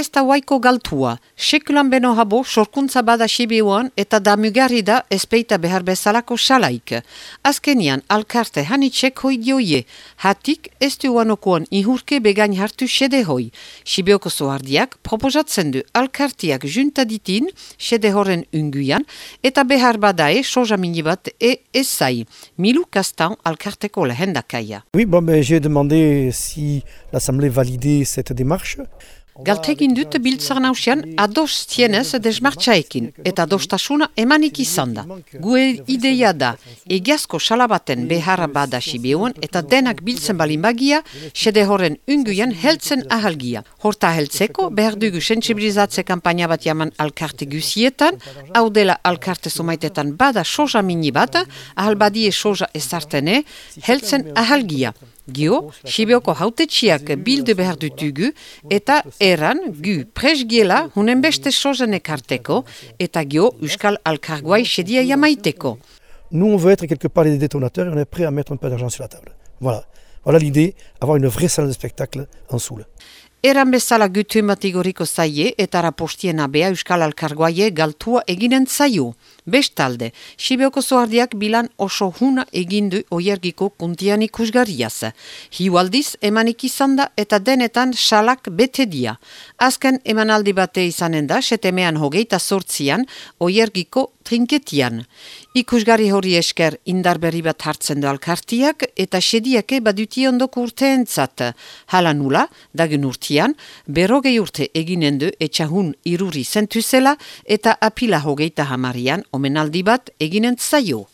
ez da waiko galtua. Sekulan beno habo sorkuntza bada sibiuan eta da da ezpeita behar bezalako salaik. Azkenian alkarte hanitxek hoi dioie. Hatik ez du uanokoan ihurke begain hartu sede hoi. Sibioko zoardiak proposatzen du alkartiak junta ditin sede horren unguian eta behar badae soja minibat e ezai. Milu kastan alkarteko lehendakaia. Oui, bon, ben, j'ai demandé si l'Assemblée validait cette démarche. Galtegin dut biltzar nausian ados tienez desmartxaekin eta adostasuna emanik izan da. Gue ideia da, egiazko salabaten beharra bada sibiuan eta denak biltzen balin bagia, sede horren unguian heltzen ahalgia. Horta heltzeko, behar dugu sensibilizatze kampaina bat jaman alkarte gusietan, hau dela alkarte somaitetan bada soja mini bat, ahal badie soja ezartene, heltzen ahalgia. Gio, Sibioko hautetxiak bildu behar dutugu eta Nous, on veut être quelque part les détonateurs et on est prêt à mettre un peu d'argent sur la table. Voilà. Voilà l'idée, avoir une vraie salle de spectacle en Soule. Eran bezala gutu matigoriko zaie eta rapostien abea Euskal Alkarguaie galtua eginen zaio. Bestalde, Sibioko zoardiak bilan oso huna egindu oiergiko kuntian ikusgarriaz. Hiualdiz emanik izan da eta denetan salak bete dia. Azken emanaldi bate izanen da, setemean hogeita sortzian, oiergiko trinketian. Ikusgarri hori esker indar berri bat hartzen du alkartiak eta sediake baduti ondoko urteentzat. Hala nula, dagen urtian, berrogei urte eginen du etxahun iruri zentuzela eta apila hogeita hamarian omenaldi bat eginen zaio.